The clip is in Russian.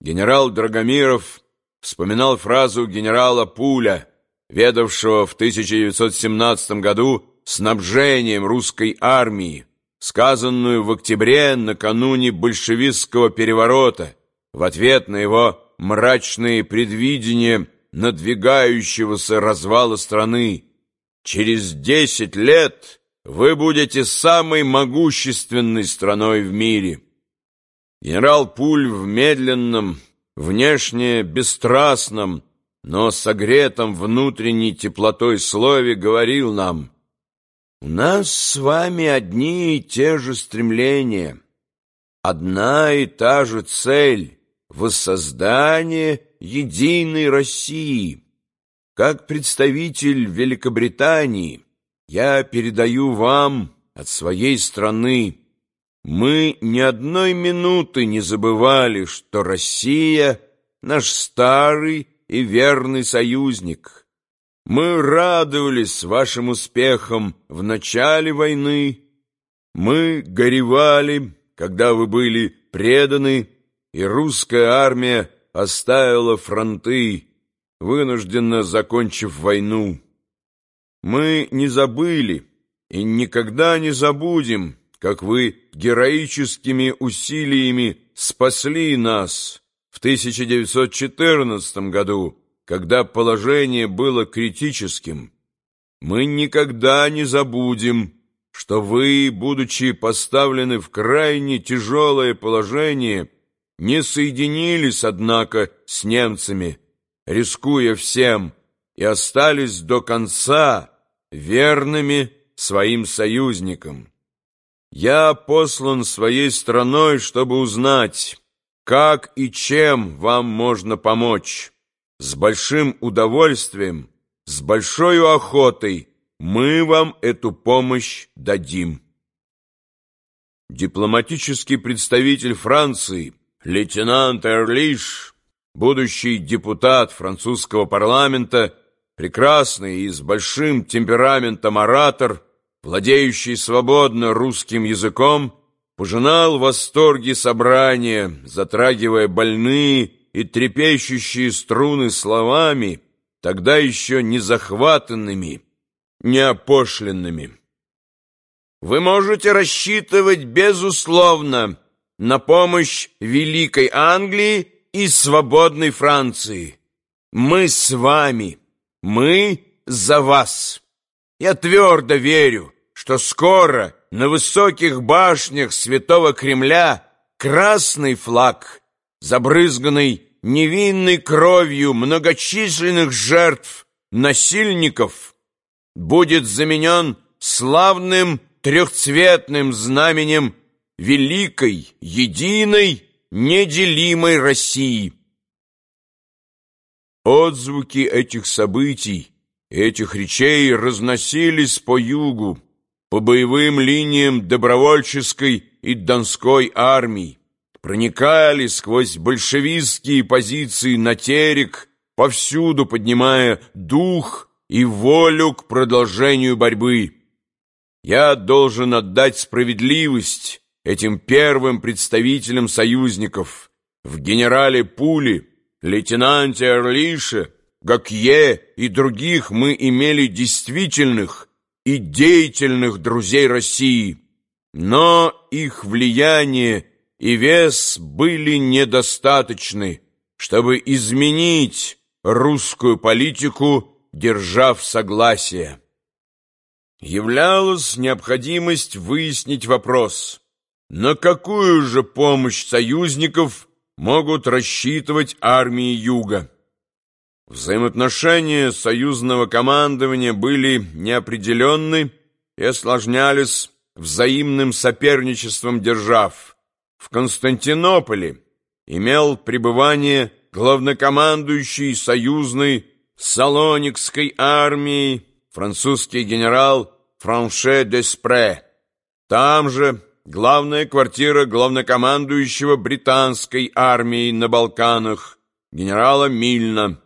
генерал Драгомиров вспоминал фразу генерала Пуля, ведавшего в 1917 году снабжением русской армии, сказанную в октябре накануне большевистского переворота, в ответ на его мрачные предвидения надвигающегося развала страны. Через десять лет вы будете самой могущественной страной в мире. Генерал Пуль в медленном, внешне бесстрастном, но согретом внутренней теплотой слове говорил нам, «У нас с вами одни и те же стремления, одна и та же цель — воссоздание единой России. Как представитель Великобритании я передаю вам от своей страны мы ни одной минуты не забывали, что Россия — наш старый и верный союзник. Мы радовались вашим успехам в начале войны. Мы горевали, когда вы были преданы, и русская армия оставила фронты, вынужденно закончив войну. Мы не забыли и никогда не забудем, как вы героическими усилиями спасли нас в 1914 году, когда положение было критическим. Мы никогда не забудем, что вы, будучи поставлены в крайне тяжелое положение, не соединились, однако, с немцами, рискуя всем, и остались до конца верными своим союзникам. Я послан своей страной, чтобы узнать, как и чем вам можно помочь. С большим удовольствием, с большой охотой мы вам эту помощь дадим. Дипломатический представитель Франции, лейтенант Эрлиш, будущий депутат французского парламента, прекрасный и с большим темпераментом оратор, владеющий свободно русским языком, пожинал восторги собрания, затрагивая больные и трепещущие струны словами, тогда еще не захватанными, не опошленными. Вы можете рассчитывать, безусловно, на помощь Великой Англии и свободной Франции. Мы с вами, мы за вас. Я твердо верю, что скоро на высоких башнях Святого Кремля красный флаг, забрызганный невинной кровью многочисленных жертв, насильников, будет заменен славным трехцветным знаменем великой, единой, неделимой России. Отзвуки этих событий Этих речей разносились по югу, по боевым линиям добровольческой и донской армий, проникали сквозь большевистские позиции на терек, повсюду поднимая дух и волю к продолжению борьбы. Я должен отдать справедливость этим первым представителям союзников в генерале Пули, лейтенанте Эрлише, Гакье и других мы имели действительных и деятельных друзей России, но их влияние и вес были недостаточны, чтобы изменить русскую политику, держав согласие. Являлась необходимость выяснить вопрос, на какую же помощь союзников могут рассчитывать армии Юга. Взаимоотношения союзного командования были неопределенны и осложнялись взаимным соперничеством держав. В Константинополе имел пребывание главнокомандующий союзной Салоникской армией французский генерал Франше Деспре. Там же главная квартира главнокомандующего британской армией на Балканах генерала Мильна.